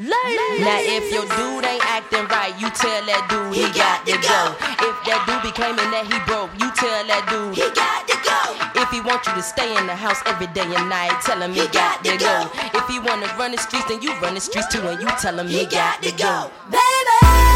Now if your dude ain't acting right, you tell that dude he, got, to go. If that dude be claiming that he broke, you tell that dude he got to go. If he want you to stay in the house every day and night, tell him he, got, to go. If he wanna run the streets, then you run the streets too, and you tell him he, got, to go. Baby.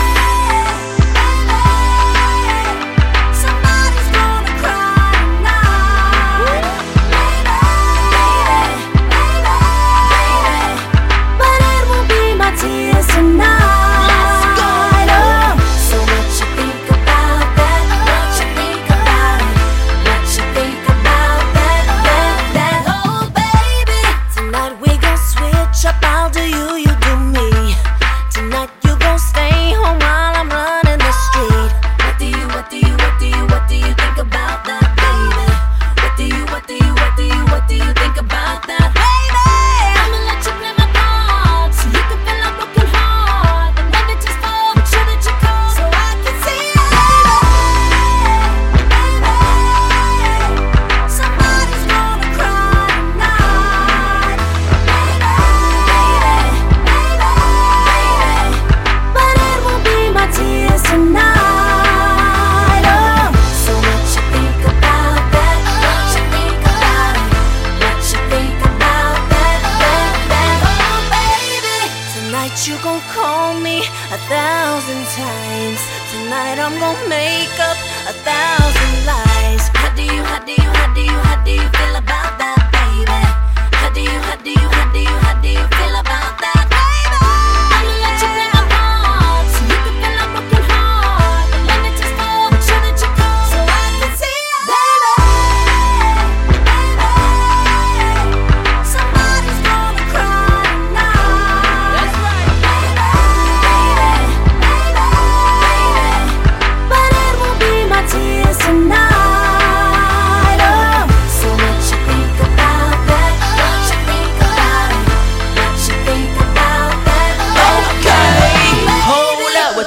You gon' call me a thousand times. Tonight I'm gon' make up a thousand lies. How do you, how do you, how do you, how do you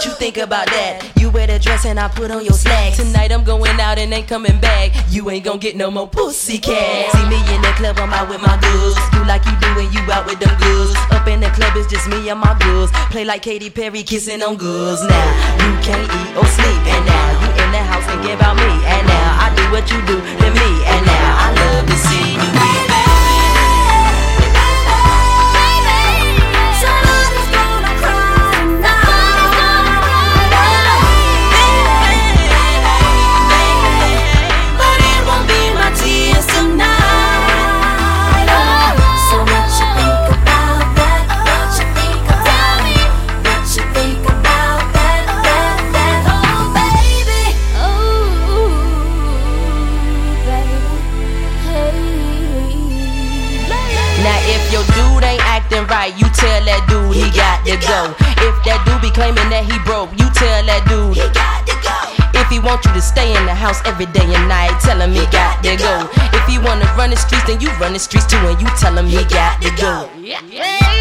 you think about that? You wear the dress and I put on your slacks. Tonight I'm going out and ain't coming back. You ain't gonna get no more pussy cat. See me in the club, I'm out with my goods. Do like you do when you out with them goods. Up in the club, it's just me and my girls. Play like Katy Perry, kissing on girls. Now you can't eat or sleep, and now you in the house thinking about me. And now your dude ain't acting right, you tell that dude he got to go. If that dude be claiming that he broke, you tell that dude He got to go. If he want you to stay in the house every day and night, tell him he got to go. If he wanna run the streets, then you run the streets too, and you tell him he got to go. Yeah.